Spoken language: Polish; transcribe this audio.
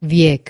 wiek.